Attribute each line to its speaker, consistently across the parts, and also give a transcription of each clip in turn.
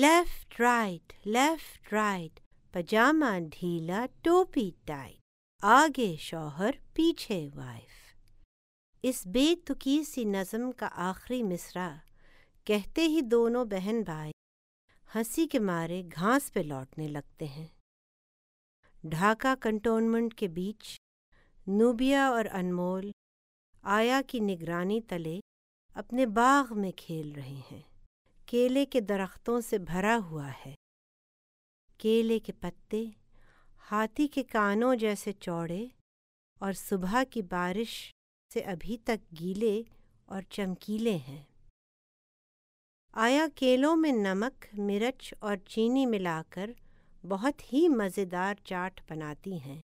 Speaker 1: Left right left right پجامہ ڈھیلا ٹوپی ٹائٹ آگے شوہر، پیچھے وائف اس بے تکی سی نظم کا آخری مصرع. کہتے ہی دونوں بہن بھائی ہنسی کے مارے گھاس پہ لوٹنے لگتے ہیں۔ ڈھاکہ کنٹونمنٹ کے بیچ نوبیا اور انمول آیا کی نگرانی تلے اپنے باغ میں کھیل رہے ہیں۔ کیلے کے درختوں سے بھرا ہوا ہے۔ کیلے کے پتے، ہاتھی کے کانوں جیسے چوڑے اور صبح کی بارش سے ابھی تک گیلے اور چمکیلے ہیں۔ آیا کیلوں میں نمک، مرچ اور چینی ملا کر بہت ہی مزیدار چاٹ بناتی ہیں،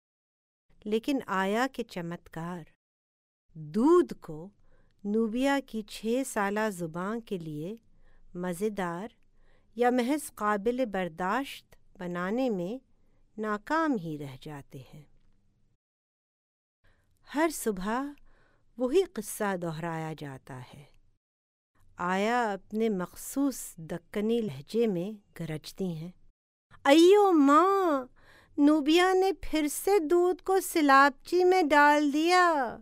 Speaker 1: لیکن آیا کے چمتکار۔ دودھ کو نوبیا کی چھ سالہ زبان کے لیے مزیدار یا محض قابل برداشت بنانے میں ناکام ہی رہ جاتے ہیں۔ ہر صبح وہی قصہ دہرایا جاتا ہے۔ آیا اپنے مخصوص دکنی لہجے میں گرجتی ہیں۔ ایو ماں، نوبیا نے پھر سے دودھ کو سلاپچی میں ڈال دیا۔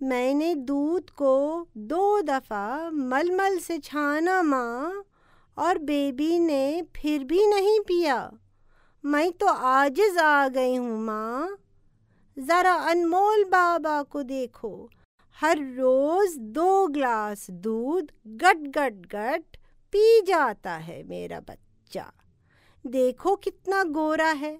Speaker 1: میں نے دودھ کو دو دفعہ مل مل سے چھانا ماں، اور بیبی نے پھر بھی نہیں پیا۔ میں تو آجز آ گئی ہوں ماں۔ ذرا انمول بابا کو دیکھو۔ ہر روز دو گلاس دودھ گٹ گٹ گٹ پی جاتا ہے میرا بچہ۔ دیکھو کتنا گورا ہے۔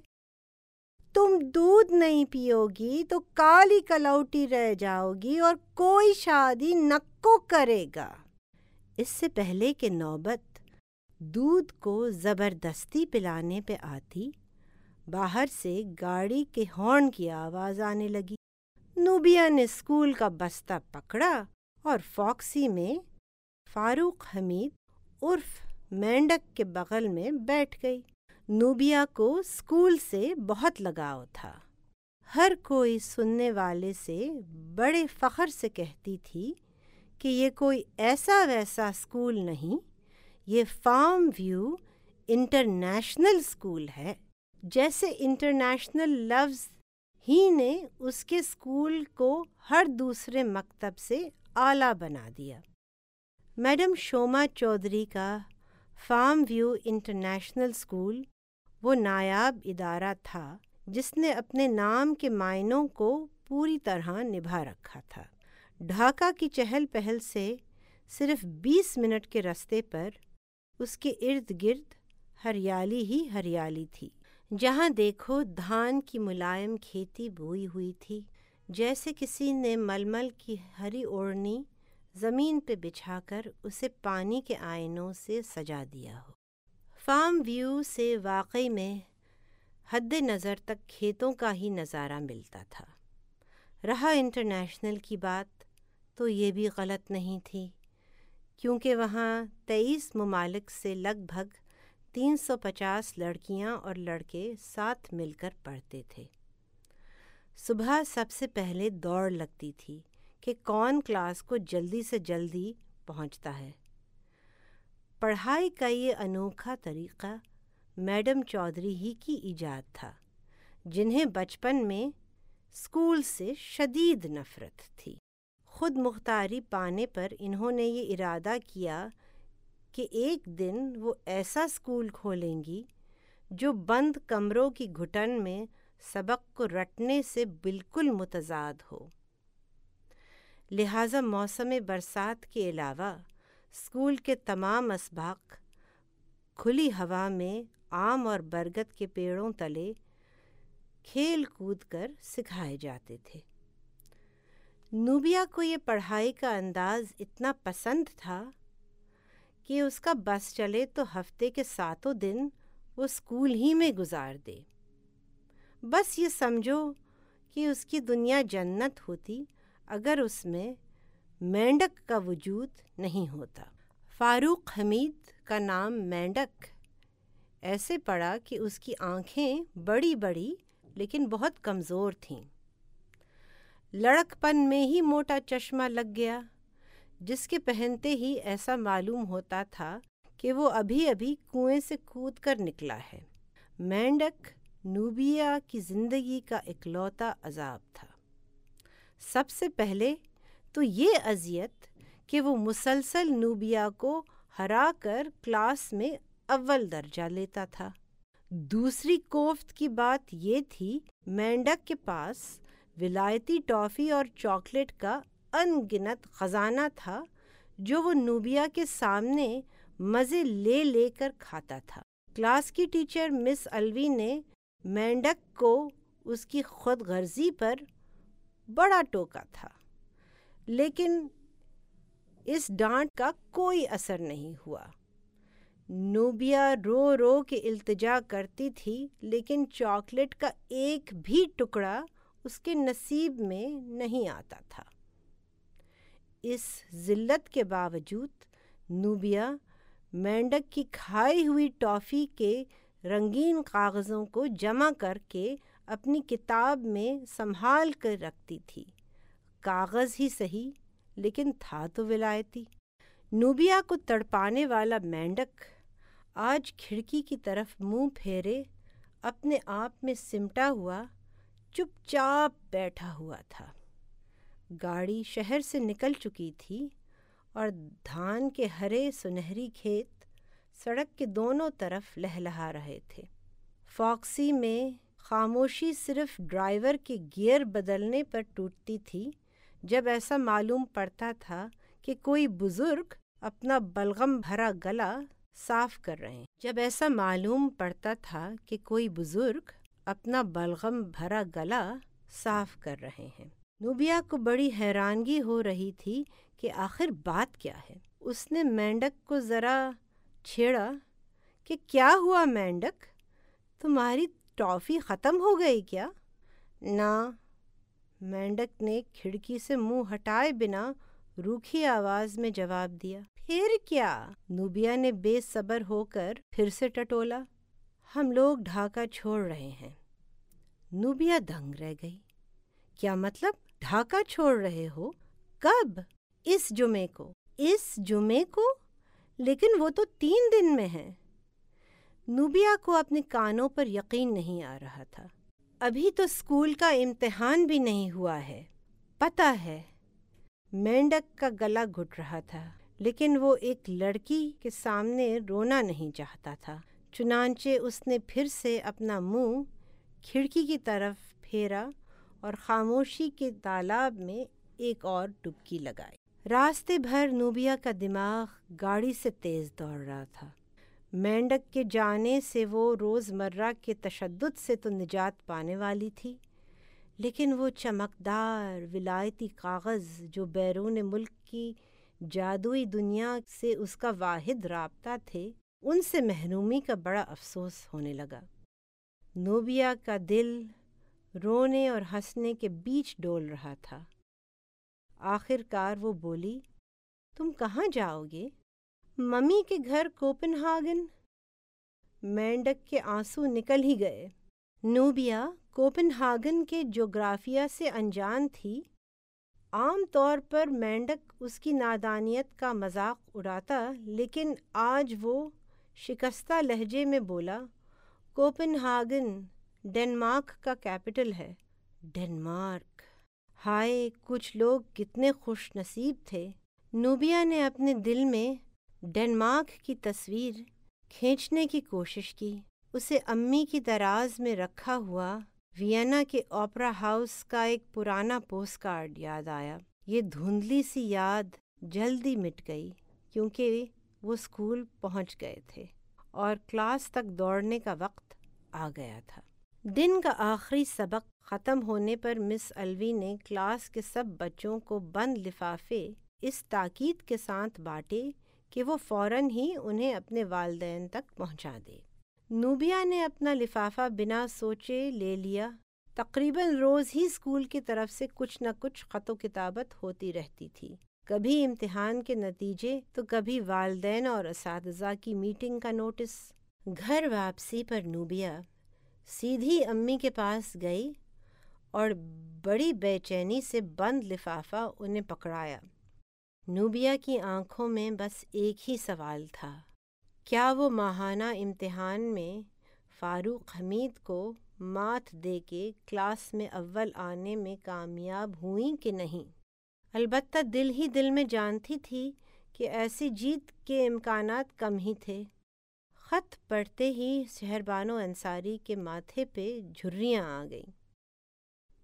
Speaker 1: تم دودھ نہیں پیو گی تو کالی کلوٹی رہ جاؤ گی اور کوئی شادی نکو کرے گا۔ اس سے پہلے کہ نوبت دودھ کو زبردستی پلانے پہ آتی، باہر سے گاڑی کے ہارن کی آواز آنے لگی۔ نوبیا نے اسکول کا بستہ پکڑا اور فاکسی میں فاروق حمید عرف مینڈک کے بغل میں بیٹھ گئی۔ نوبیا کو اسکول سے بہت لگاؤ تھا۔ ہر کوئی سننے والے سے بڑے فخر سے کہتی تھی کہ یہ کوئی ایسا ویسا اسکول نہیں، یہ فارم ویو انٹرنیشنل اسکول ہے۔ جیسے انٹرنیشنل لفظ ہی نے اس کے اسکول کو ہر دوسرے مکتب سے اعلیٰ بنا دیا۔ میڈم شوما چودھری کا فارم ویو انٹرنیشنل اسکول وہ نایاب ادارہ تھا جس نے اپنے نام کے معنوں کو پوری طرح نبھا رکھا تھا۔ ڈھاکہ کی چہل پہل سے صرف بیس منٹ کے رستے پر اس کے ارد گرد ہریالی ہی ہریالی تھی۔ جہاں دیکھو دھان کی ملائم کھیتی بوئی ہوئی تھی، جیسے کسی نے ململ کی ہری اوڑھنی زمین پہ بچھا کر اسے پانی کے آئینوں سے سجا دیا ہو۔ فارم ویو سے واقعی میں حد نظر تک کھیتوں کا ہی نظارہ ملتا تھا۔ رہا انٹرنیشنل کی بات تو یہ بھی غلط نہیں تھی، کیونکہ وہاں تیئیس ممالک سے لگ بھگ تین سو پچاس لڑکیاں اور لڑکے ساتھ مل کر پڑھتے تھے۔ صبح سب سے پہلے دوڑ لگتی تھی کہ کون کلاس کو جلدی سے جلدی پہنچتا ہے۔ پڑھائی کا یہ انوکھا طریقہ میڈم چودھری ہی کی ایجاد تھا، جنہیں بچپن میں اسکول سے شدید نفرت تھی۔ خود مختاری پانے پر انہوں نے یہ ارادہ کیا کہ ایک دن وہ ایسا اسکول کھولیں گی جو بند کمروں کی گھٹن میں سبق کو رٹنے سے بالکل متضاد ہو۔ لہٰذا موسم برسات کے علاوہ اسکول کے تمام اسباق کھلی ہوا میں آم اور برگد کے پیڑوں تلے کھیل کود کر سکھائے جاتے تھے۔ نوبیا کو یہ پڑھائی کا انداز اتنا پسند تھا کہ اس کا بس چلے تو ہفتے کے ساتوں دن وہ اسکول ہی میں گزار دے۔ بس یہ سمجھو کہ اس کی دنیا جنت ہوتی اگر اس میں مینڈک کا وجود نہیں ہوتا۔ فاروق حمید کا نام مینڈک ایسے پڑا کہ اس کی آنکھیں بڑی بڑی لیکن بہت کمزور تھیں۔ لڑک پن میں ہی موٹا چشمہ لگ گیا، جس کے پہنتے ہی ایسا معلوم ہوتا تھا کہ کہ وہ ابھی ابھی کنویں سے کود کر نکلا ہے۔ مینڈک نوبیا کی زندگی کا اکلوتا عذاب تھا۔ سب سے پہلے تو یہ اذیت کہ وہ مسلسل نوبیا کو ہرا کر کلاس میں اول درجہ لیتا تھا۔ دوسری کوفت کی بات یہ تھی، مینڈک کے پاس ولایتی ٹافی اور چاکلیٹ کا ان گنت خزانہ تھا جو وہ نوبیا کے سامنے مزے لے لے کر کھاتا تھا۔ کلاس کی ٹیچر مس الوی نے مینڈک کو اس کی خود غرضی پر بڑا ٹوکا تھا۔ لیکن اس ڈانٹ کا کوئی اثر نہیں ہوا۔ نوبیا رو رو کے التجا کرتی تھی، لیکن چاکلیٹ کا ایک بھی ٹکڑا اس کے نصیب میں نہیں آتا تھا۔ اس ذلت کے باوجود نوبیا مینڈک کی کھائی ہوئی ٹافی کے رنگین کاغذوں کو جمع کر کے اپنی کتاب میں سنبھال کر رکھتی تھی۔ کاغذ ہی صحیح، لیکن تھا تو ولایتی۔ نوبیا کو تڑپانے والا مینڈک آج کھڑکی کی طرف منہ پھیرے اپنے آپ میں سمٹا ہوا، چپ چاپ بیٹھا ہوا تھا۔ گاڑی شہر سے نکل چکی تھی اور دھان کے ہرے سنہری کھیت سڑک کے دونوں طرف لہلہا رہے تھے۔ فاکسی میں خاموشی صرف ڈرائیور کے گیئر بدلنے پر ٹوٹتی تھی جب ایسا معلوم پڑتا تھا کہ کوئی بزرگ اپنا بلغم بھرا گلا صاف کر رہے ہیں۔ جب ایسا معلوم پڑتا تھا کہ کوئی بزرگ اپنا بلغم بھرا گلا صاف کر رہے ہیں۔ نوبیا کو بڑی حیرانگی ہو رہی تھی کہ آخر بات کیا ہے۔ اس نے مینڈک کو ذرا چھیڑا کہ کیا ہوا مینڈک؟ تمہاری ٹافی ختم ہو گئی کیا؟ نہ۔ مینڈک نے کھڑکی سے منہ ہٹائے بنا روکھی آواز میں جواب دیا، پھر کیا؟ نوبیا نے بے صبر ہو کر پھر سے ٹٹولا، ہم لوگ ڈھاکہ چھوڑ رہے ہیں۔ نوبیا دنگ رہ گئی۔ کیا مطلب ڈھاکہ چھوڑ رہے ہو؟ کب؟ اس جمعے کو۔ اس جمعے کو؟ لیکن وہ تو تین دن میں ہے نوبیا کو اپنے کانوں پر یقین نہیں آ رہا تھا۔ ابھی تو اسکول کا امتحان بھی نہیں ہوا ہے۔ پتہ ہے، مینڈک کا گلا گھٹ رہا تھا، لیکن وہ ایک لڑکی کے سامنے رونا نہیں چاہتا تھا۔ چنانچہ اس نے پھر سے اپنا منہ کھڑکی کی طرف پھیرا اور خاموشی کے تالاب میں ایک اور ڈبکی لگائی۔ راستے بھر نوبیا کا دماغ گاڑی سے تیز دوڑ رہا تھا۔ مینڈک کے جانے سے وہ روز مرہ کے تشدد سے تو نجات پانے والی تھی، لیکن وہ چمکدار ولایتی کاغذ جو بیرون ملک کی جادوئی دنیا سے اس کا واحد رابطہ تھے، ان سے محرومی کا بڑا افسوس ہونے لگا۔ نوبیا کا دل رونے اور ہنسنے کے بیچ ڈول رہا تھا۔ آخر کار وہ بولی، تم کہاں جاؤ گے؟ ممی کے گھر کوپن ہاگن مینڈک کے آنسو نکل ہی گئے۔ نوبیا کوپن ہاگن کے جغرافیہ سے انجان تھی۔ عام طور پر مینڈک اس کی نادانیت کا مذاق اڑاتا، لیکن آج وہ شکستہ لہجے میں بولا کوپن ہاگن ڈنمارک کا کیپٹل ہے۔ ڈنمارک۔ ہائے، کچھ لوگ کتنے خوش نصیب تھے۔ نوبیا نے اپنے دل میں ڈنمارک کی تصویر کھینچنے کی کوشش کی۔ اسے امی کی دراز میں رکھا ہوا وینا کے اوپرا ہاؤس کا ایک پرانا پوسٹ کارڈ یاد آیا۔ یہ دھندلی سی یاد جلدی مٹ گئی کیونکہ وہ اسکول پہنچ گئے تھے اور کلاس تک دوڑنے کا وقت آ گیا تھا۔ دن کا آخری سبق ختم ہونے پر مس الوی نے کلاس کے سب بچوں کو بند لفافے اس تاکید کے ساتھ بانٹے کہ وہ فوراً ہی انہیں اپنے والدین تک پہنچا دے۔ نوبیا نے اپنا لفافہ بنا سوچے لے لیا۔ تقریباً روز ہی اسکول کی طرف سے کچھ نہ کچھ خط و کتابت ہوتی رہتی تھی۔ کبھی امتحان کے نتیجے، تو کبھی والدین اور اساتذہ کی میٹنگ کا نوٹس۔ گھر واپسی پر نوبیا سیدھی امی کے پاس گئی اور بڑی بے چینی سے بند لفافہ انہیں پکڑایا۔ نوبیا کی آنکھوں میں بس ایک ہی سوال تھا، کیا وہ ماہانہ امتحان میں فاروق حمید کو مات دے کے کلاس میں اول آنے میں کامیاب ہوئیں کہ نہیں؟ البتہ دل ہی دل میں جانتی تھی کہ ایسی جیت کے امکانات کم ہی تھے۔ خط پڑھتے ہی شہربانو انصاری کے ماتھے پہ جھریاں آ گئیں۔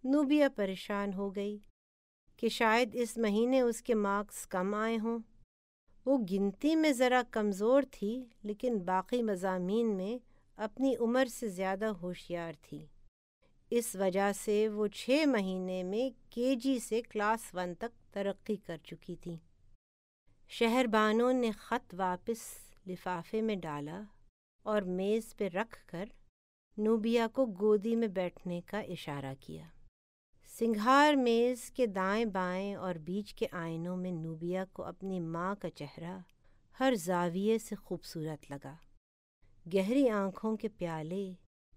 Speaker 1: نوبیا پریشان ہو گئی۔ کہ شاید اس مہینے اس کے مارکس کم آئے ہوں۔ وہ گنتی میں ذرا کمزور تھی، لیکن باقی مضامین میں اپنی عمر سے زیادہ ہوشیار تھی۔ اس وجہ سے وہ چھ مہینے میں کے جی سے کلاس ون تک ترقی کر چکی تھی۔ شہربانوں نے خط واپس لفافے میں ڈالا اور میز پہ رکھ کر نوبیا کو گودی میں بیٹھنے کا اشارہ کیا۔ سنگھار میز کے دائیں بائیں اور بیچ کے آئینوں میں نوبیا کو اپنی ماں کا چہرہ ہر زاویے سے خوبصورت لگا۔ گہری آنکھوں کے پیالے،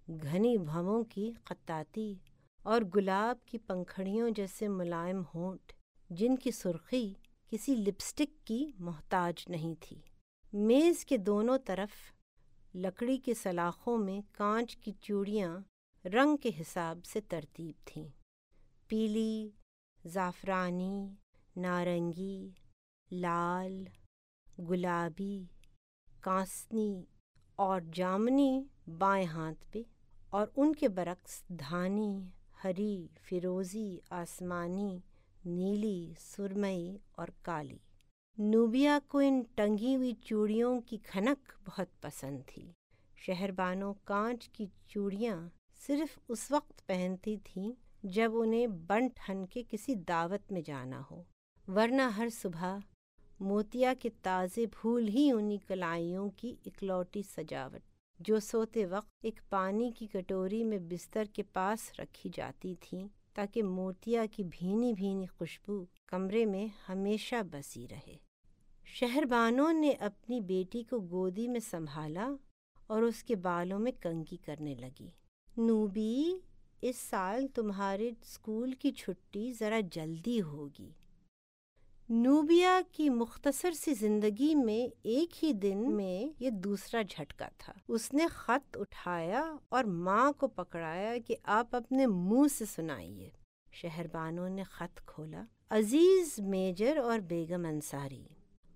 Speaker 1: گھنی بھووں کی قطاتی اور گلاب کی پنکھڑیوں جیسے ملائم ہونٹ، جن کی سرخی کسی لپسٹک کی محتاج نہیں تھی۔ میز کے دونوں طرف لکڑی کے سلاخوں میں کانچ کی چوڑیاں رنگ کے حساب سے ترتیب تھیں۔ پیلی، زعفرانی، نارنگی، لال، گلابی، کانسنی اور جامنی بائیں ہاتھ پہ اور ان کے برعکس دھانی، ہری، فیروزی، آسمانی، نیلی، سرمئی اور کالی۔ نوبیا کو ان ٹنگی ہوئی چوڑیوں کی کھنک بہت پسند تھی۔ شہر بانو کانچ کی چوڑیاں صرف اس وقت پہنتی تھیں جب انہیں بن ٹھن کے کسی دعوت میں جانا ہو۔ ورنہ ہر صبح موتیا کے تازے پھول ہی انہیں کلائیوں کی اکلوٹی سجاوٹ، جو سوتے وقت ایک پانی کی کٹوری میں بستر کے پاس رکھی جاتی تھیں تاکہ موتیا کی بھینی بھینی خوشبو کمرے میں ہمیشہ بسی رہے۔ شہربانوں نے اپنی بیٹی کو گودی میں سنبھالا اور اس کے بالوں میں کنگھی کرنے لگی۔ نوبی! اس سال تمہارے اسکول کی چھٹی ذرا جلدی ہوگی۔ نوبیا کی مختصر سی زندگی میں ایک ہی دن میں یہ دوسرا جھٹکا تھا۔ اس نے خط اٹھایا اور ماں کو پکڑایا کہ آپ اپنے منہ سے سنائیے۔ شہر بانو نے خط کھولا۔ عزیز میجر اور بیگم انصاری،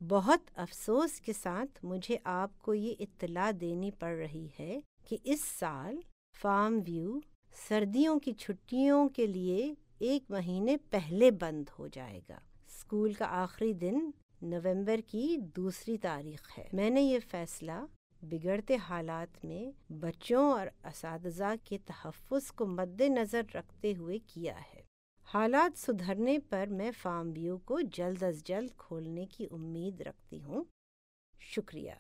Speaker 1: بہت افسوس کے ساتھ مجھے آپ کو یہ اطلاع دینی پڑ رہی ہے کہ اس سال فارم ویو سردیوں کی چھٹیوں کے لیے ایک مہینے پہلے بند ہو جائے گا۔ اسکول کا آخری دن نومبر کی دوسری تاریخ ہے۔ میں نے یہ فیصلہ بگڑتے حالات میں بچوں اور اساتذہ کے تحفظ کو مد نظر رکھتے ہوئے کیا ہے۔ حالات سدھرنے پر میں فارم ویو کو جلد از جلد کھولنے کی امید رکھتی ہوں۔ شکریہ۔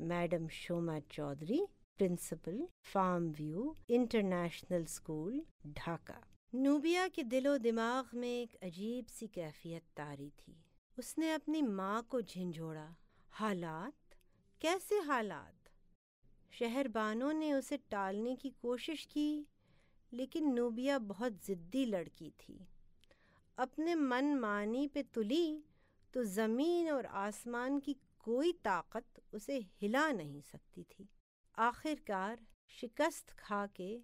Speaker 1: Madam Shoma Chowdhury. Principal farm view international school Dhaka Nubia کے دل و دماغ میں ایک عجیب سی کیفیت تاری تھی۔ اس نے اپنی ماں کو جھنجھوڑا۔ حالات؟ کیسے حالات؟ شہر بانوں نے اسے ٹالنے کی کوشش کی، لیکن نوبیا بہت ضدی لڑکی تھی۔ اپنے من مانی پہ تلی تو زمین اور آسمان کی کوئی طاقت اسے ہلا نہیں سکتی تھی۔ آخر کار شکست کھا کے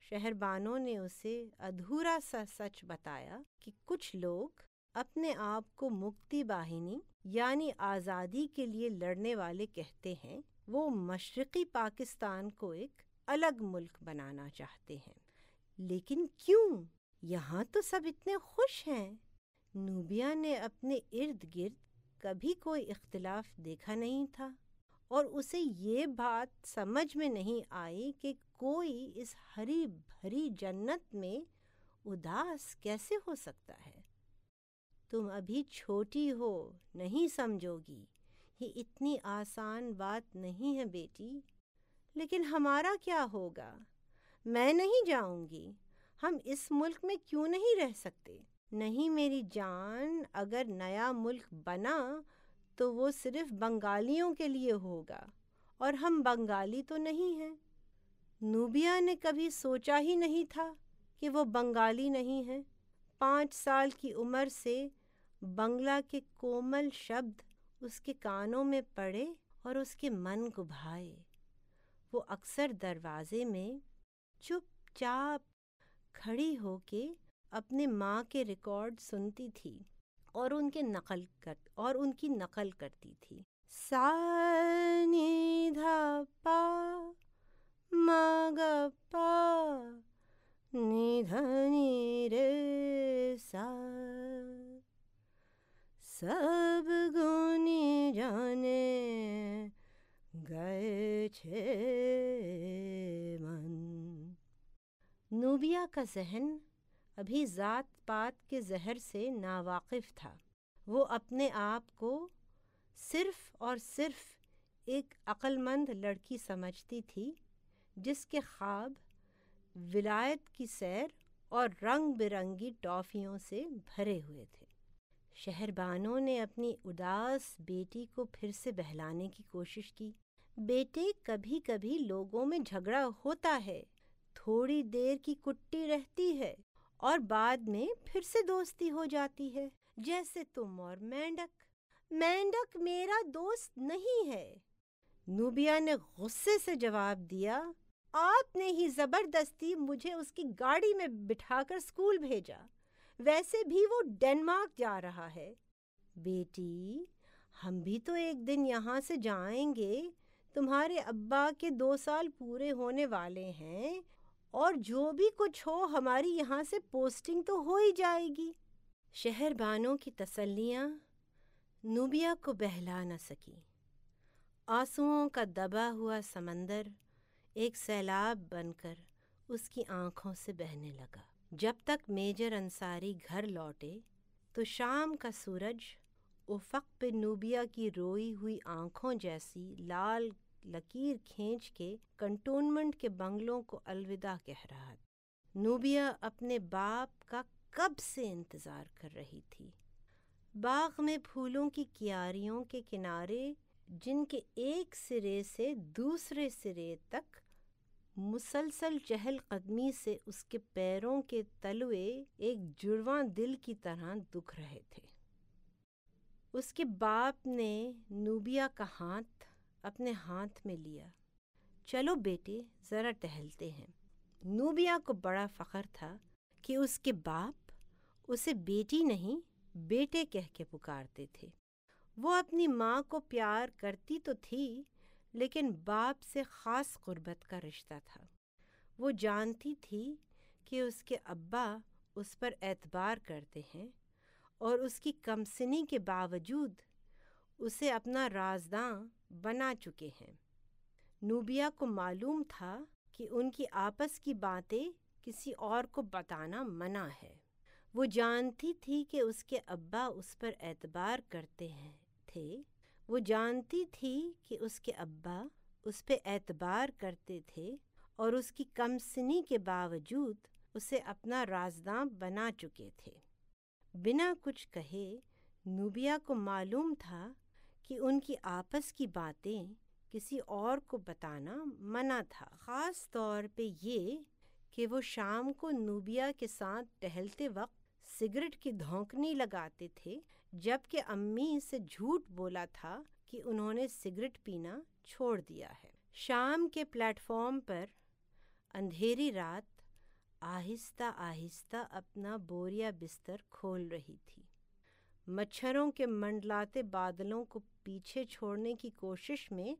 Speaker 1: شہر بانوں نے اسے ادھورا سا سچ بتایا کہ کچھ لوگ اپنے آپ کو مکتی باہنی یعنی آزادی کے لیے لڑنے والے کہتے ہیں، وہ مشرقی پاکستان کو ایک الگ ملک بنانا چاہتے ہیں۔ لیکن کیوں؟ یہاں تو سب اتنے خوش ہیں۔ نوبیا نے اپنے ارد گرد کبھی کوئی اختلاف دیکھا نہیں تھا۔ اور اسے یہ بات سمجھ میں نہیں آئی کہ کوئی اس ہری بھری جنت میں اداس کیسے ہو سکتا ہے۔ تم ابھی چھوٹی ہو، نہیں سمجھو گی۔ یہ اتنی آسان بات نہیں ہے بیٹی۔ لیکن ہمارا کیا ہوگا؟ میں نہیں جاؤں گی۔ ہم اس ملک میں کیوں نہیں رہ سکتے؟ نہیں میری جان اگر نیا ملک بنا تو وہ صرف بنگالیوں کے لیے ہوگا، اور ہم بنگالی تو نہیں ہیں۔ نوبیا نے کبھی سوچا ہی نہیں تھا کہ وہ بنگالی نہیں ہے پانچ سال کی عمر سے بنگلہ کے کومل شبد اس کے کانوں میں پڑے اور اس کے من کو بھائے وہ اکثر دروازے میں چپ چاپ کھڑی ہو کے اپنے ماں کے ریکارڈ سنتی تھی۔ اور ان کے نقل کر، اور ان کی نقل کرتی تھی۔ سا نی دھا پا ما گا پا نی دھا نی رے سا۔ سب گونی جانے گئے من۔ نوبیا کا ذہن ابھی ذات پات کے زہر سے ناواقف تھا۔ وہ اپنے آپ کو صرف اور صرف ایک عقلمند لڑکی سمجھتی تھی، جس کے خواب ولایت کی سیر اور رنگ برنگی ٹافیوں سے بھرے ہوئے تھے۔ شہر بانوں نے اپنی اداس بیٹی کو پھر سے بہلانے کی کوشش کی۔ بیٹے، کبھی کبھی لوگوں میں جھگڑا ہوتا ہے، تھوڑی دیر کی کٹی رہتی ہے۔ اور بعد میں پھر سے دوستی ہو جاتی ہے، جیسے تم اور مینڈک۔ مینڈک میرا دوست نہیں ہے۔ نوبیا نے غصے سے جواب دیا، آپ نے ہی زبردستی مجھے اس کی گاڑی میں بٹھا کر اسکول بھیجا۔ ویسے بھی وہ ڈینمارک جا رہا ہے۔ بیٹی، ہم بھی تو ایک دن یہاں سے جائیں گے۔ تمہارے ابا کے دو سال پورے ہونے والے ہیں۔ اور جو بھی کچھ ہو ہماری یہاں سے پوسٹنگ تو ہو ہی جائے گی۔ شہر بانوں کی تسلیاں، نوبیا کو بہلا نہ سکی۔ آنسوؤں کا دبا ہوا سمندر ایک سیلاب بن کر اس کی آنکھوں سے بہنے لگا۔ جب تک میجر انصاری گھر لوٹے تو شام کا سورج افق پہ نوبیا کی روئی ہوئی آنکھوں جیسی لال لکیر کھینچ کے کنٹونمنٹ کے بنگلوں کو الوداع کہہ رہا تھا۔ نوبیا اپنے باپ کا کب سے انتظار کر رہی تھی؟ باغ میں پھولوں کی کیاریوں کے کنارے، جن کے ایک سرے سے دوسرے سرے تک مسلسل چہل قدمی سے اس کے پیروں کے تلوے ایک جڑواں دل کی طرح دکھ رہے تھے۔ اس کے باپ نے نوبیا کا ہاتھ اپنے ہاتھ میں لیا۔ چلو بیٹے، ذرا ٹہلتے ہیں۔ نوبیا کو بڑا فخر تھا کہ اس کے باپ اسے بیٹی نہیں، بیٹے کہہ کے پکارتے تھے۔ وہ اپنی ماں کو پیار کرتی تو تھی، لیکن باپ سے خاص قربت کا رشتہ تھا۔ وہ جانتی تھی کہ اس کے ابا اس پر اعتبار کرتے ہیں اور اس کی کمسنی کے باوجود اسے اپنا رازداں بنا چکے ہیں۔ نوبیا کو معلوم تھا کہ ان کی آپس کی باتیں کسی اور کو بتانا منع ہے۔ وہ جانتی تھی کہ اس کے ابا اس پر اعتبار کرتے ہیں، تھے۔ وہ جانتی تھی کہ اس کے ابا اس پہ اعتبار کرتے تھے اور اس کی کم سنی کے باوجود اسے اپنا رازداں بنا چکے تھے۔ بنا کچھ کہے، نوبیا کو معلوم تھا کہ ان کی آپس کی باتیں کسی اور کو بتانا منع تھا۔ خاص طور پہ یہ کہ وہ شام کو نوبیا کے ساتھ ٹہلتے وقت سگریٹ کی دھونکنی لگاتے تھے جبکہ امی سے جھوٹ بولا تھا کہ انہوں نے سگریٹ پینا چھوڑ دیا ہے۔ شام کے پلیٹ فارم پر اندھیری رات آہستہ آہستہ اپنا بوریا بستر کھول رہی تھی۔ مچھروں کے منڈلاتے بادلوں کو پیچھے چھوڑنے کی کوشش میں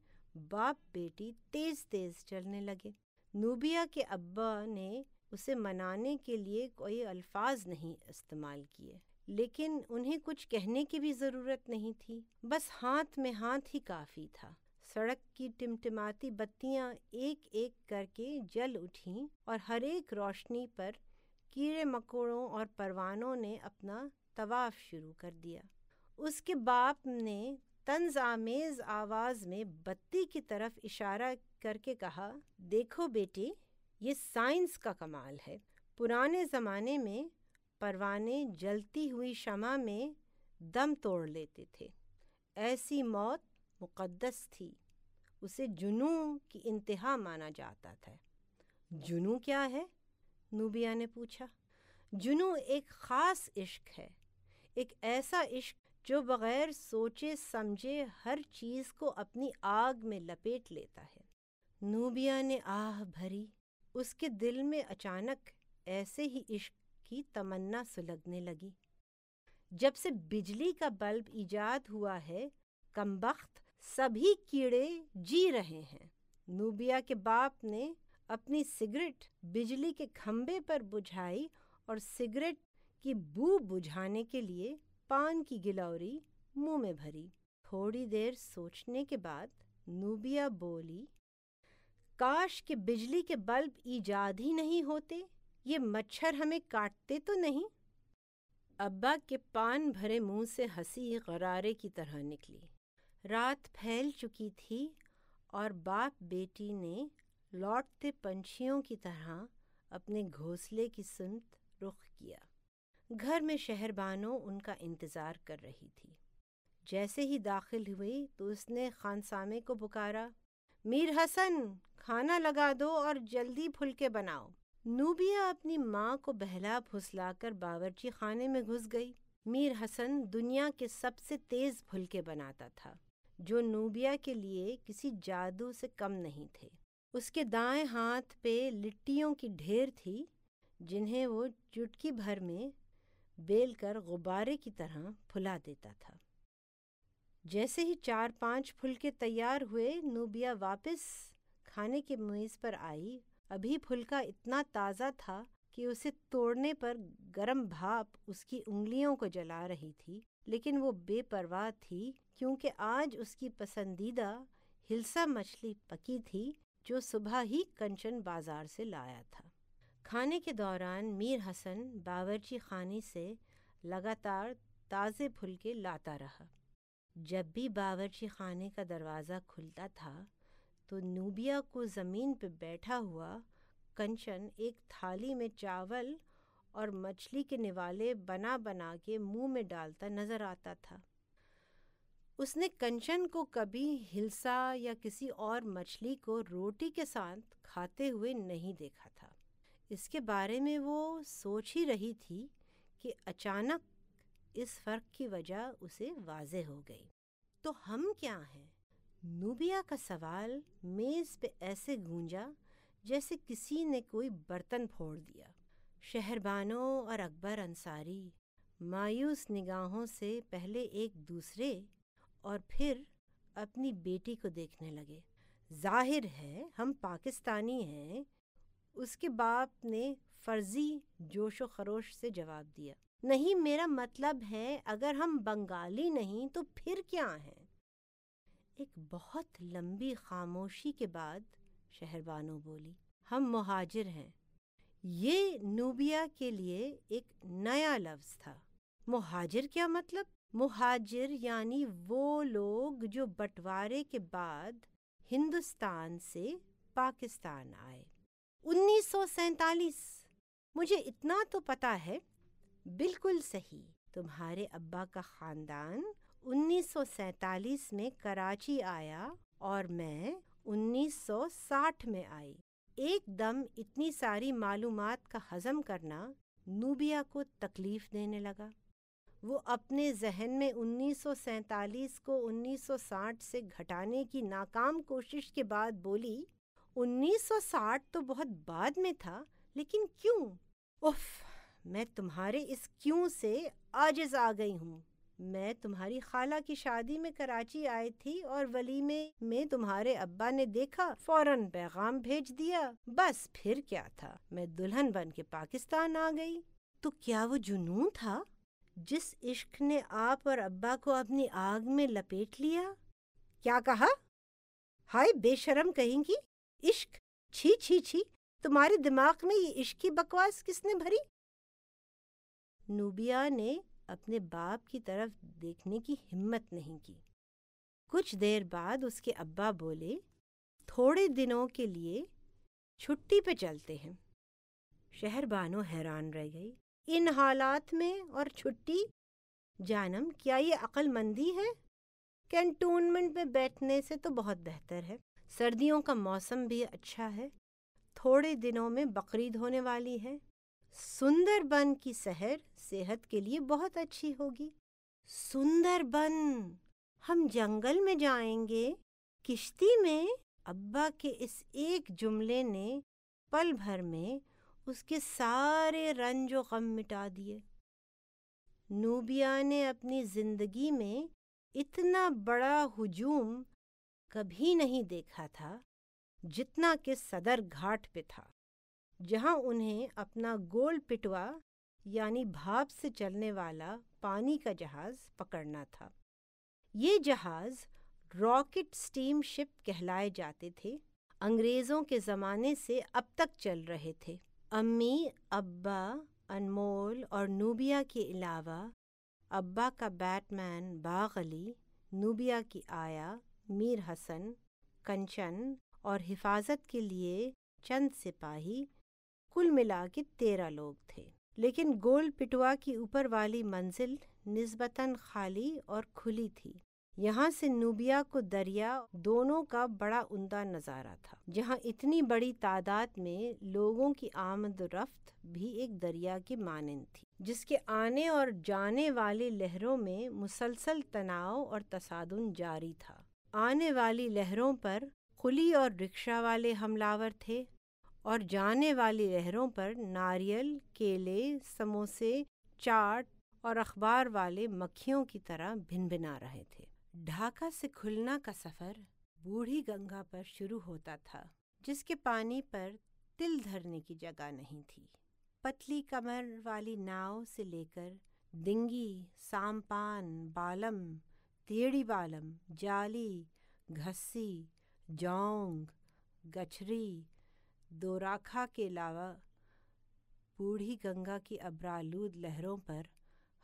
Speaker 1: باپ بیٹی تیز تیز چلنے لگے۔ نوبیا کے ابا نے اسے منانے کے لیے کوئی الفاظ نہیں استعمال کیے، لیکن انہیں کچھ کہنے کی بھی ضرورت نہیں تھی۔ بس ہاتھ میں ہاتھ ہی کافی تھا۔ سڑک کی ٹمٹماتی بتیاں ایک ایک کر کے جل اٹھیں اور ہر ایک روشنی پر کیڑے مکوڑوں اور پروانوں نے اپنا طواف شروع کر دیا۔ اس کے باپ نے طنز آمیز آواز میں بتی کی طرف اشارہ کر کے کہا، دیکھو بیٹی، یہ سائنس کا کمال ہے۔ پرانے زمانے میں پروانے جلتی ہوئی شمع میں دم توڑ لیتے تھے۔ ایسی موت مقدس تھی۔ اسے جنوں کی انتہا مانا جاتا تھا۔ جنوں کیا ہے؟ نوبیا نے پوچھا۔ جنوں ایک خاص عشق ہے۔ ایک ایسا عشق جو بغیر سوچے سمجھے ہر چیز کو اپنی آگ میں لپیٹ لیتا ہے۔ نوبیا نے آہ بھری۔ اس کے دل میں اچانک ایسے ہی عشق کی تمنا سلگنے لگی۔ جب سے بجلی کا بلب ایجاد ہوا ہے، کمبخت سبھی کیڑے جی رہے ہیں۔ نوبیا کے باپ نے اپنی سگریٹ بجلی کے کھمبے پر بجھائی اور سگریٹ کی بو بجھانے کے لیے پان کی گلوری منہ میں بھری۔ تھوڑی دیر سوچنے کے بعد نوبیا بولی، کاش کہ بجلی کے بلب ایجاد ہی نہیں ہوتے، یہ مچھر ہمیں کاٹتے تو نہیں۔ ابا کے پان بھرے منہ سے ہنسی غرارے کی طرح نکلی۔ رات پھیل چکی تھی اور باپ بیٹی نے لوٹتے پنچھیوں کی طرح اپنے گھونسلے کی سمت رخ کیا۔ گھر میں شہر بانو ان کا انتظار کر رہی تھی۔ جیسے ہی داخل ہوئی تو اس نے خانسامے کو پکارا، میر حسن، کھانا لگا دو اور جلدی پھلکے بناؤ۔ نوبیا اپنی ماں کو بہلا پھسلا کر باورچی خانے میں گھس گئی۔ میر حسن دنیا کے سب سے تیز پھلکے بناتا تھا، جو نوبیا کے لیے کسی جادو سے کم نہیں تھے۔ اس کے دائیں ہاتھ پہ لٹیوں کی ڈھیر تھی، جنہیں وہ چٹکی بھر میں بیل کر غبارے کی طرح پھلا دیتا تھا۔ جیسے ہی چار پانچ پھلکے تیار ہوئے، نوبیا واپس کھانے کے میز پر آئی۔ ابھی پھلکا اتنا تازہ تھا کہ اسے توڑنے پر گرم بھاپ اس کی انگلیوں کو جلا رہی تھی۔ لیکن وہ بے پرواہ تھی، کیونکہ آج اس کی پسندیدہ ہلسا مچھلی پکی تھی، جو صبح ہی کنچن بازار سے لایا تھا۔ کھانے کے دوران میر حسن باورچی خانے سے لگاتار تازے پھلکے لاتا رہا۔ جب بھی باورچی خانے کا دروازہ کھلتا تھا تو نوبیا کو زمین پہ بیٹھا ہوا کنچن ایک تھالی میں چاول اور مچھلی کے نوالے بنا بنا کے منہ میں ڈالتا نظر آتا تھا۔ اس نے کنچن کو کبھی ہلسا یا کسی اور مچھلی کو روٹی کے ساتھ کھاتے ہوئے نہیں دیکھا تھا۔ اس کے بارے میں وہ سوچ ہی رہی تھی کہ اچانک اس فرق کی وجہ اسے واضح ہو گئی۔ تو ہم کیا ہیں؟ نوبیا کا سوال میز پہ ایسے گونجا جیسے کسی نے کوئی برتن پھوڑ دیا۔ شہربانو اور اکبر انصاری مایوس نگاہوں سے پہلے ایک دوسرے اور پھر اپنی بیٹی کو دیکھنے لگے۔ ظاہر ہے ہم پاکستانی ہیں اس کے باپ نے فرضی جوش و خروش سے جواب دیا۔ نہیں، میرا مطلب ہے اگر ہم بنگالی نہیں تو پھر کیا ہیں؟ ایک بہت لمبی خاموشی کے بعد شہر بانو بولی، ہم مہاجر ہیں۔ یہ نوبیا کے لیے ایک نیا لفظ تھا۔ مہاجر کیا مطلب؟ مہاجر یعنی وہ لوگ جو بٹوارے کے بعد ہندوستان سے پاکستان آئے۔ انیس سو سینتالیس۔ مجھے اتنا تو پتا ہے۔ بالکل صحیح۔ تمہارے ابا کا خاندان انیس سو سینتالیس میں کراچی آیا اور میں انیس سو ساٹھ میں آئی۔ ایک دم اتنی ساری معلومات کا ہضم کرنا نوبیا کو تکلیف دینے لگا۔ وہ اپنے ذہن میں انیس سو سینتالیس کو انیس سو ساٹھ سے گھٹانے کی ناکام کوشش کے بعد بولی انیس سو ساٹھ تو بہت بعد میں تھا، لیکن کیوں؟ اف میں تمہارے اس کیوں سے آجز آ گئی ہوں۔ میں تمہاری خالہ کی شادی میں کراچی آئی تھی اور ولیمے میں تمہارے ابا نے دیکھا، فوراً پیغام بھیج دیا۔ بس پھر کیا تھا؟ میں دلہن بن کے پاکستان آ گئی۔ تو کیا وہ جنون تھا؟ جس عشق نے آپ اور ابا کو اپنی آگ میں لپیٹ لیا؟ کیا کہا؟ ہائے، بے شرم کہیں گی؟ عشق؟ چھی چھی چھی، تمہارے دماغ میں یہ عشق کی بکواس کس نے بھری؟ نوبیا نے اپنے باپ کی طرف دیکھنے کی ہمت نہیں کی۔ کچھ دیر بعد اس کے ابا بولے، تھوڑے دنوں کے لیے چھٹی پہ چلتے ہیں۔ شہر بانو حیران رہ گئی۔ ان حالات میں اور چھٹی؟ جانم، کیا یہ عقل مندی ہے؟ کینٹونمنٹ میں بیٹھنے سے تو بہت بہتر ہے۔ سردیوں کا موسم بھی اچھا ہے، تھوڑے دنوں میں بقرعید ہونے والی ہے۔ سندر بن کی سحر صحت کے لیے بہت اچھی ہوگی۔ سندر بن ہم جنگل میں جائیں گے۔ کشتی میں ابا کے اس ایک جملے نے پل بھر میں اس کے سارے رنج و غم مٹا دیے۔ نوبیا نے اپنی زندگی میں اتنا بڑا ہجوم کبھی نہیں دیکھا تھا جتنا کہ صدر گھاٹ پہ تھا، جہاں انہیں اپنا گول پٹوا یعنی بھاپ سے چلنے والا پانی کا جہاز پکڑنا تھا۔ یہ جہاز راکٹ اسٹیم شپ کہلائے جاتے تھے، انگریزوں کے زمانے سے اب تک چل رہے تھے۔ امی، ابا، انمول اور نوبیا کے علاوہ، ابا کا بیٹ مین باغ علی، نوبیا کی آیا میر حسن، کنچن اور حفاظت کے لیے چند سپاہی، کل ملا کے تیرہ لوگ تھے۔ لیکن گول پٹوا کی اوپر والی منزل نسبتاً خالی اور کھلی تھی۔ یہاں سے نوبیا کو دریا دونوں کا بڑا عمدہ نظارہ تھا، جہاں اتنی بڑی تعداد میں لوگوں کی آمد و رفت بھی ایک دریا کی مانند تھی، جس کے آنے اور جانے والی لہروں میں مسلسل تناؤ اور تصادم جاری تھا۔ آنے والی لہروں پر کلی اور رکشا والے حملہ تھے اور جانے والی لہروں پر ناریل، کیلے، سموسے، چاٹ اور اخبار والے مکھیوں کی طرح بھن بنا رہے تھے۔ ڈھاکہ سے کھلنا کا سفر بوڑھی گنگا پر شروع ہوتا تھا، جس کے پانی پر تل دھرنے کی جگہ نہیں تھی۔ پتلی کمر والی ناؤ سے لے کر دنگی سامپان بالم تیڑی بالم جالی گھسی جونگ گچھری دوراکھا کے علاوہ بوڑھی گنگا کی ابرالود لہروں پر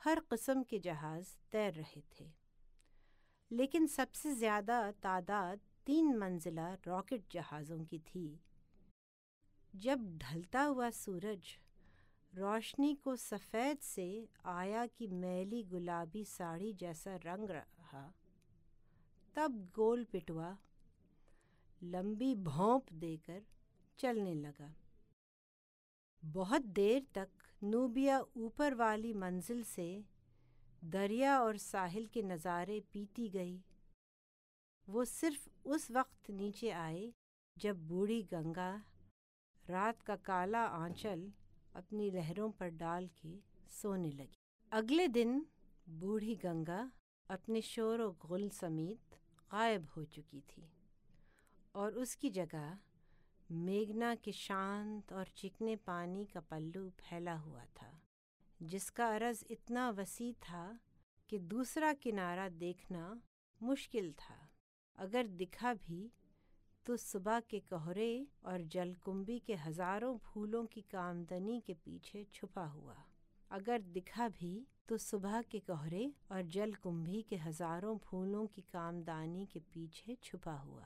Speaker 1: ہر قسم کے جہاز تیر رہے تھے لیکن سب سے زیادہ تعداد تین منزلہ راکٹ جہازوں کی تھی جب ڈھلتا ہوا سورج روشنی کو سفید سے آیا کی میلی گلابی ساڑی جیسا رنگ رہا۔ تب گول پٹوا لمبی بھونپ دے کر چلنے لگا۔ بہت دیر تک نوبیا اوپر والی منزل سے دریا اور ساحل کے نظارے پیتی گئی۔ وہ صرف اس وقت نیچے آئے جب بوڑھی گنگا رات کا کالا آنچل اپنی لہروں پر ڈال کے سونے لگی۔ اگلے دن بوڑھی گنگا اپنے شور و غل سمیت غائب ہو چکی تھی۔ اور اس کی جگہ میگنا کے شانت اور چکنے پانی کا پلو پھیلا ہوا تھا، جس کا عرض اتنا وسیع تھا کہ دوسرا کنارہ دیکھنا مشکل تھا۔ اگر دکھا بھی تو صبح کے کوہرے اور جل کمبی کے ہزاروں پھولوں کی کامدنی کے پیچھے چھپا ہوا۔ اگر دکھا بھی تو صبح کے کوہرے اور جل کمبھی کے ہزاروں پھولوں کی کامدانی کے پیچھے چھپا ہوا۔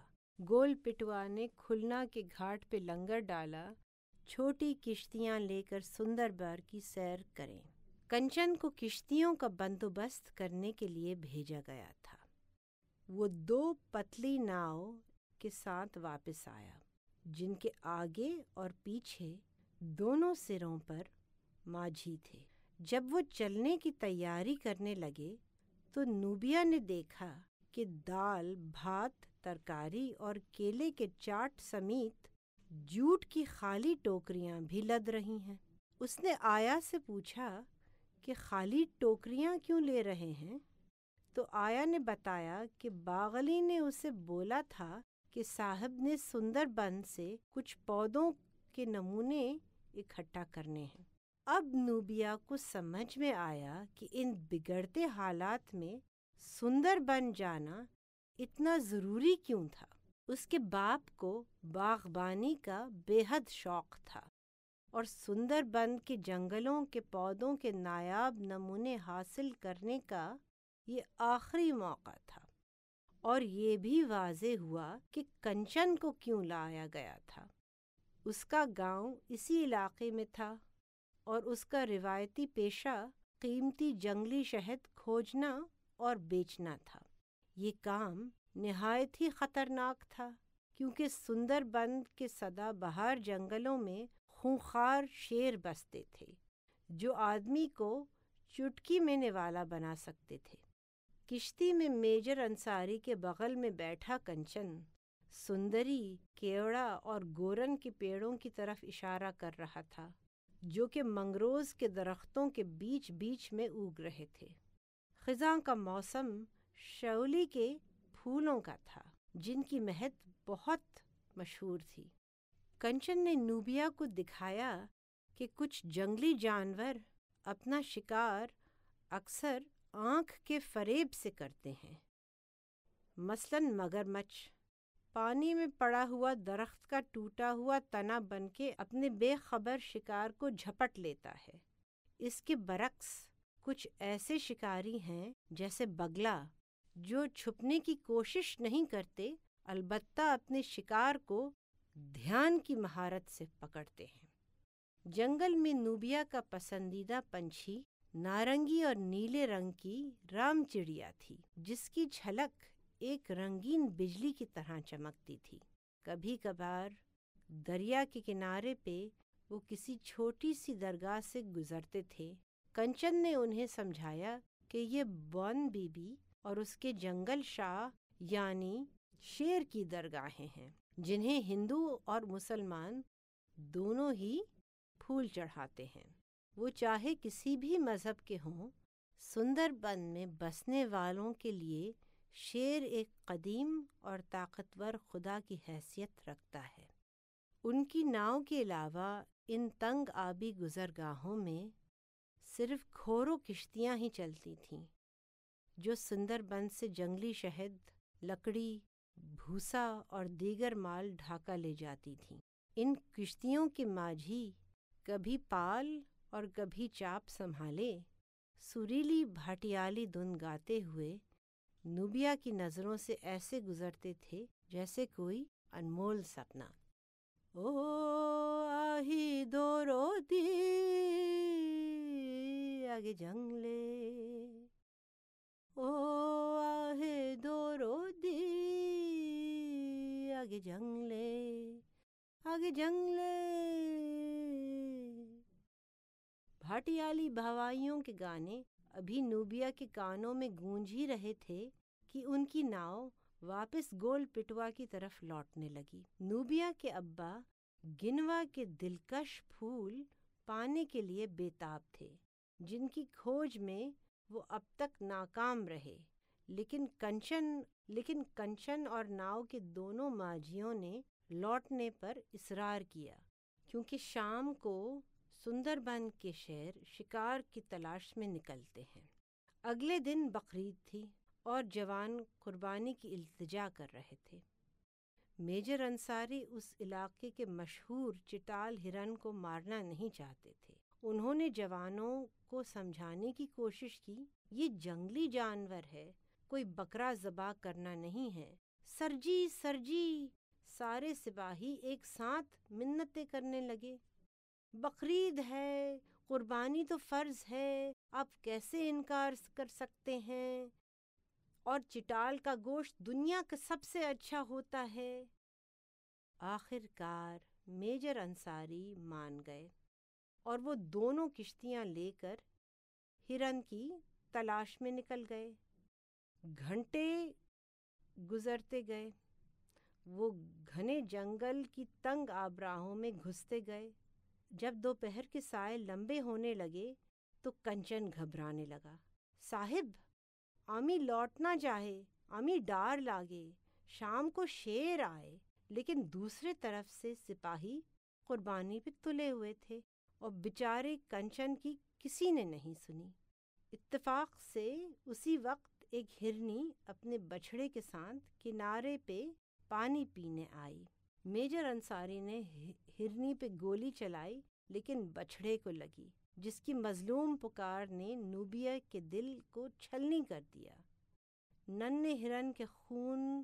Speaker 1: گول پٹوا نے کھلنا کے گھاٹ پہ لنگر ڈالا۔ چھوٹی کشتیاں لے کر سندر بر کی سیر کریں۔ کنچن کو کشتیوں کا بندوبست کرنے کے لیے بھیجا گیا تھا۔ وہ دو پتلی ناؤ کے ساتھ واپس آیا، جن کے آگے اور پیچھے دونوں سروں پر ماجھی تھے۔ جب وہ چلنے کی تیاری کرنے لگے تو نوبیا نے دیکھا کہ دال، بھات، ترکاری اور کیلے کے چاٹ سمیت جوٹ کی خالی ٹوکریاں بھی لد رہی ہیں۔ اس نے آیا سے پوچھا کہ خالی ٹوکریاں کیوں لے رہے ہیں؟ تو آیا نے بتایا کہ باغلی نے اسے بولا تھا کہ صاحب نے سندر بن سے کچھ پودوں کے نمونے اکٹھا کرنے ہیں۔ اب نوبیا کو سمجھ میں آیا کہ ان بگڑتے حالات میں سندر بن جانا اتنا ضروری کیوں تھا؟ اس کے باپ کو باغبانی کا بے حد شوق تھا اور سندر بند کے جنگلوں کے پودوں کے نایاب نمونے حاصل کرنے کا یہ آخری موقع تھا اور یہ بھی واضح ہوا کہ کنچن کو کیوں لایا گیا تھا۔ اس کا گاؤں اسی علاقے میں تھا۔ اور اس کا روایتی پیشہ قیمتی جنگلی شہد کھوجنا اور بیچنا تھا۔ یہ کام نہایت ہی خطرناک تھا، کیونکہ سندر بند کے سدا بہار جنگلوں میں خونخوار شیر بستے تھے، جو آدمی کو چٹکی میں نوالا بنا سکتے تھے۔ کشتی میں میجر انصاری کے بغل میں بیٹھا کنچن سندری، کیوڑا اور گورن کے پیڑوں کی طرف اشارہ کر رہا تھا۔ جو کہ منگروز کے درختوں کے بیچ بیچ میں اگ رہے تھے۔ خزاں کا موسم شولی کے پھولوں کا تھا، جن کی مہت بہت مشہور تھی۔ کنچن نے نوبیا کو دکھایا کہ کچھ جنگلی جانور اپنا شکار اکثر آنکھ کے فریب سے کرتے ہیں۔ مثلاً مگر مچھ پانی میں پڑا ہوا درخت کا ٹوٹا ہوا تنا بن کے اپنے بے خبر شکار کو جھپٹ لیتا ہے۔ اس کے برعکس، کچھ ایسے شکاری ہیں جیسے بگلا، جو چھپنے کی کوشش نہیں کرتے، البتہ اپنے شکار کو دھیان کی مہارت سے پکڑتے ہیں۔ جنگل میں نوبیا کا پسندیدہ پنچھی نارنگی اور نیلے رنگ کی رام چڑیا تھی، جس کی جھلک ایک رنگین بجلی کی طرح چمکتی تھی۔ کبھی کبھار دریا کے کنارے پہ وہ کسی چھوٹی سی درگاہ سے گزرتے تھے۔ کنچن نے انہیں سمجھایا کہ یہ بون بی بی اور اس کے جنگل شاہ یعنی شیر کی درگاہیں ہیں، جنہیں ہندو اور مسلمان دونوں ہی پھول چڑھاتے ہیں۔ وہ چاہے کسی بھی مذہب کے ہوں، سندر بن میں بسنے والوں کے لیے شیر ایک قدیم اور طاقتور خدا کی حیثیت رکھتا ہے۔ ان کی ناؤ کے علاوہ ان تنگ آبی گزرگاہوں میں صرف کھورو کشتیاں ہی چلتی تھیں، جو سندر بن سے جنگلی شہد، لکڑی، بھوسا اور دیگر مال ڈھاکا لے جاتی تھیں۔ ان کشتیوں کے ماجھی کبھی پال اور کبھی چاپ سنبھالے سریلی بھاٹیالی دھن گاتے ہوئے نوبیا کی نظروں سے ایسے گزرتے تھے جیسے کوئی انمول سپنا۔ او آہی دو رو دی۔ آگے جنگلے او آہے دو رو دی۔ آگے جنگلے آگے جنگلے بھاٹیالی بھوائیوں کے گانے ابھی نوبیا کے کانوں میں گونج ہی رہے تھے کہ ان کی ناؤ واپس گول پٹوا کی طرف لوٹنے لگی۔ نوبیا کے ابا گنوا کے دلکش پھول پانے کے لیے بےتاب تھے، جن کی کھوج میں وہ اب تک ناکام رہے۔ لیکن کنچن لیکن کنچن اور ناؤ کے دونوں ماجھیوں نے لوٹنے پر اصرار کیا، کیونکہ شام کو سندر بن کے شیر شکار کی تلاش میں نکلتے ہیں۔ اگلے دن بقرعید تھی اور جوان قربانی کی التجا کر رہے تھے۔ میجر انصاری اس علاقے کے مشہور چٹال ہرن کو مارنا نہیں چاہتے تھے۔ انہوں نے جوانوں کو سمجھانے کی کوشش کی، یہ جنگلی جانور ہے، کوئی بکرا ذبح کرنا نہیں ہے۔ سرجی سرجی! سارے سپاہی ایک ساتھ منتیں کرنے لگے۔ بقرعید ہے، قربانی تو فرض ہے، آپ کیسے انکار کر سکتے ہیں؟ اور چٹال کا گوشت دنیا کا سب سے اچھا ہوتا ہے۔ آخر کار میجر انصاری مان گئے اور وہ دونوں کشتیاں لے کر ہرن کی تلاش میں نکل گئے۔ گھنٹے گزرتے گئے، وہ گھنے جنگل کی تنگ آبراہوں میں گھستے گئے۔ جب دوپہر کے سائے لمبے ہونے لگے تو کنچن گھبرانے لگا۔ صاحب، آمی لوٹنا چاہے آمی ڈار لاگے، شام کو شیر آئے۔ لیکن دوسرے طرف سے سپاہی قربانی پہ تلے ہوئے تھے اور بیچارے کنچن کی کسی نے نہیں سنی۔ اتفاق سے اسی وقت ایک ہرنی اپنے بچھڑے کے ساتھ کنارے پہ پانی پینے آئی۔ میجر انصاری نے ہرنی پہ گولی چلائی لیکن بچھڑے کو لگی جس کی مظلوم پکار نے نوبیا کے دل کو چھلنی کر دیا۔ نن ہرن کے خون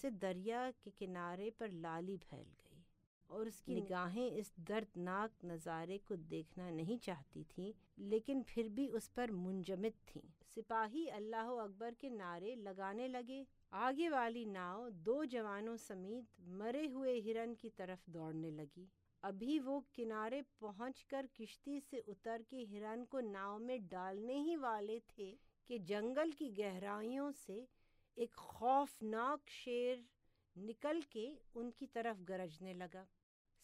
Speaker 1: سے دریا کے کنارے پر لالی پھیل گئی اور اس کی نگاہیں اس دردناک نظارے کو دیکھنا نہیں چاہتی تھیں لیکن پھر بھی اس پر منجمد تھیں۔ سپاہی اللہ اکبر کے نعرے لگانے لگے۔ آگے والی ناؤ دو جوانوں سمیت مرے ہوئے ہرن کی طرف دوڑنے لگی۔ ابھی وہ کنارے پہنچ کر کشتی سے اتر کے ہرن کو ناؤ میں ڈالنے ہی والے تھے کہ جنگل کی گہرائیوں سے ایک خوفناک شیر نکل کے ان کی طرف گرجنے لگا۔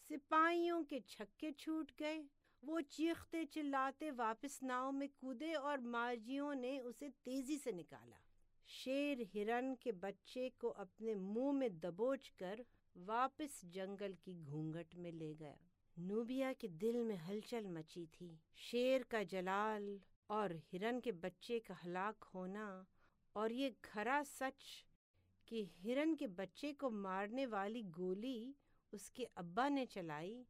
Speaker 1: سپاہیوں کے چھکے چھوٹ گئے۔ وہ چیختے چلاتے واپس ناؤ میں کودے اور ماجیوں نے اسے تیزی سے نکالا۔ شیر ہرن کے بچے کو اپنے منہ میں دبوچ کر واپس جنگل کی گھونگٹ میں لے گیا۔ نوبیا کے دل میں ہلچل مچی تھی۔ شیر کا جلال اور ہرن کے بچے کا ہلاک ہونا اور یہ کھرا سچ کہ ہرن کے بچے کو مارنے والی گولی اس کے ابا نے چلائی،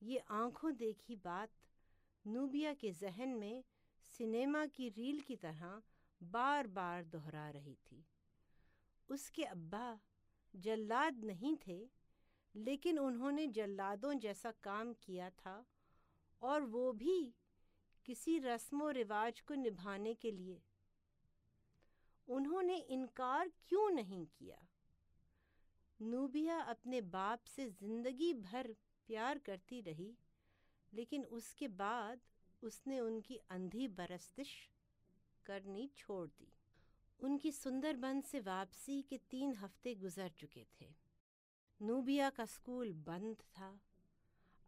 Speaker 1: یہ آنکھوں دیکھی بات نوبیا کے ذہن میں سنیما کی ریل کی طرح بار بار دہرا رہی تھی۔ اس کے ابا جلاد نہیں تھے، لیکن انہوں نے جلادوں جیسا کام کیا تھا اور وہ بھی کسی رسم و رواج کو نبھانے کے لیے۔ انہوں نے انکار کیوں نہیں کیا؟ نوبیا اپنے باپ سے زندگی بھر پیار کرتی رہی، لیکن اس کے بعد اس نے ان کی اندھی برستش کرنی چھوڑ دی۔ ان کی سندر بند سے واپسی کے تین ہفتے گزر چکے تھے۔ نوبیا کا اسکول بند تھا۔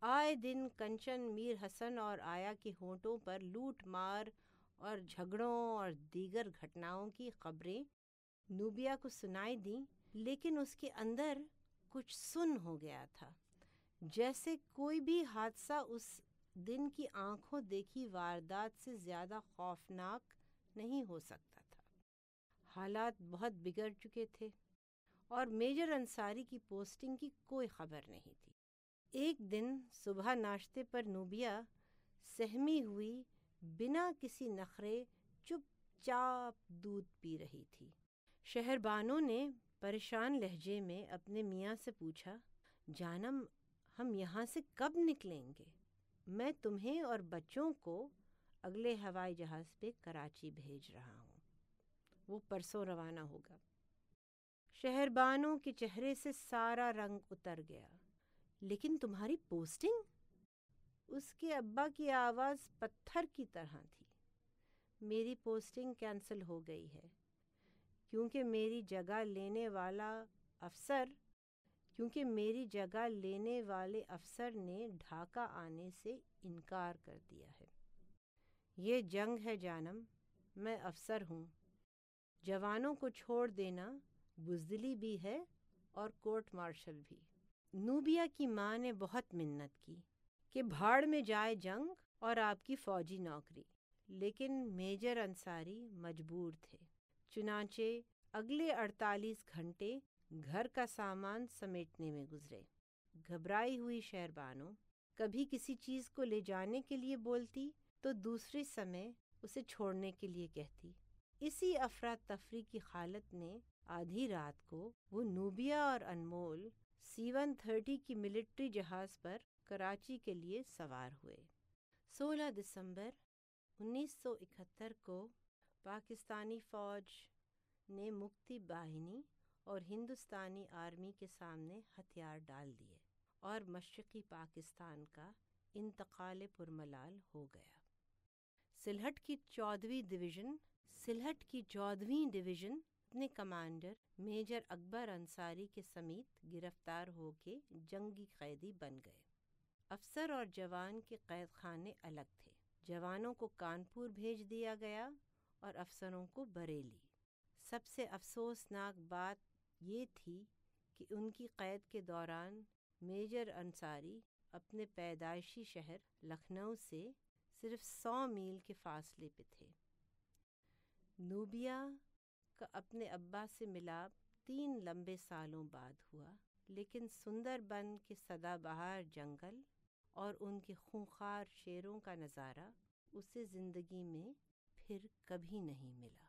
Speaker 1: آئے دن کنچن، میر حسن اور آیا کے ہونٹوں پر لوٹ مار اور جھگڑوں اور دیگر گھٹناؤں کی خبریں نوبیا کو سنائی دیں، لیکن اس کے اندر کچھ سن ہو گیا تھا۔ جیسے کوئی بھی حادثہ اس دن کی آنکھوں دیکھی واردات سے زیادہ خوفناک نہیں ہو سکتا تھا۔ حالات بہت بگڑ چکے تھے اور میجر انصاری کی پوسٹنگ کی کوئی خبر نہیں تھی۔ ایک دن صبح ناشتے پر نوبیا سہمی ہوئی بنا کسی نخرے چپ چاپ دودھ پی رہی تھی۔ شہر بانوں نے پریشان لہجے میں اپنے میاں سے پوچھا، جانم، ہم یہاں سے کب نکلیں گے؟ میں تمہیں اور بچوں کو اگلے ہوائی جہاز پہ کراچی بھیج رہا ہوں۔ وہ پرسوں روانہ ہوگا۔ شہر بانوں کے چہرے سے سارا رنگ اتر گیا۔ لیکن تمہاری پوسٹنگ؟ اس کے ابا کی آواز پتھر کی طرح تھی۔ میری پوسٹنگ کینسل ہو گئی ہے۔ کیونکہ میری جگہ لینے والا افسر، کیونکہ میری جگہ لینے والے افسر نے ڈھاکہ آنے سے انکار کر دیا ہے۔ یہ جنگ ہے جانم، میں افسر ہوں۔ جوانوں کو چھوڑ دینا بزدلی بھی ہے اور کورٹ مارشل بھی۔ نوبیا کی ماں نے بہت منت کی کہ بھاڑ میں جائے جنگ اور آپ کی فوجی نوکری، لیکن میجر انصاری مجبور تھے۔ چنانچہ اگلے اڑتالیس گھنٹے گھر کا سامان سمیٹنے میں گزرے۔ گھبرائی ہوئی شہر بانو کبھی کسی چیز کو لے جانے کے لیے بولتی تو دوسرے سمے اسے چھوڑنے کے لیے کہتی۔ اسی افراتفری کی حالت نے آدھی رات کو وہ نوبیا اور انمول سی ون تھرٹی کی ملٹری جہاز پر کراچی کے لیے سوار ہوئے۔ سولہ دسمبر انیس سو اکہتر کو پاکستانی فوج نے مکتی باہنی اور ہندوستانی آرمی کے سامنے ہتھیار ڈال دیے اور مشرقی پاکستان کا انتقال پرملال ہو گیا۔ سلہٹ کی چودھویں ڈویژن سلہٹ کی چودھویں ڈویژن اپنے کمانڈر میجر اکبر انصاری کے سمیت گرفتار ہو کے جنگی قیدی بن گئے۔ افسر اور جوان کے قید خانے الگ تھے۔ جوانوں کو کانپور بھیج دیا گیا اور افسروں کو بریلی۔ سب سے افسوسناک بات یہ تھی کہ ان کی قید کے دوران میجر انصاری اپنے پیدائشی شہر لکھنؤ سے صرف سو میل کے فاصلے پہ تھے۔ نوبیا کا اپنے ابا سے ملاپ تین لمبے سالوں بعد ہوا، لیکن سندر بن کے سدا بہار جنگل اور ان کے خونخوار شیروں کا نظارہ اسے زندگی میں پھر کبھی نہیں ملا۔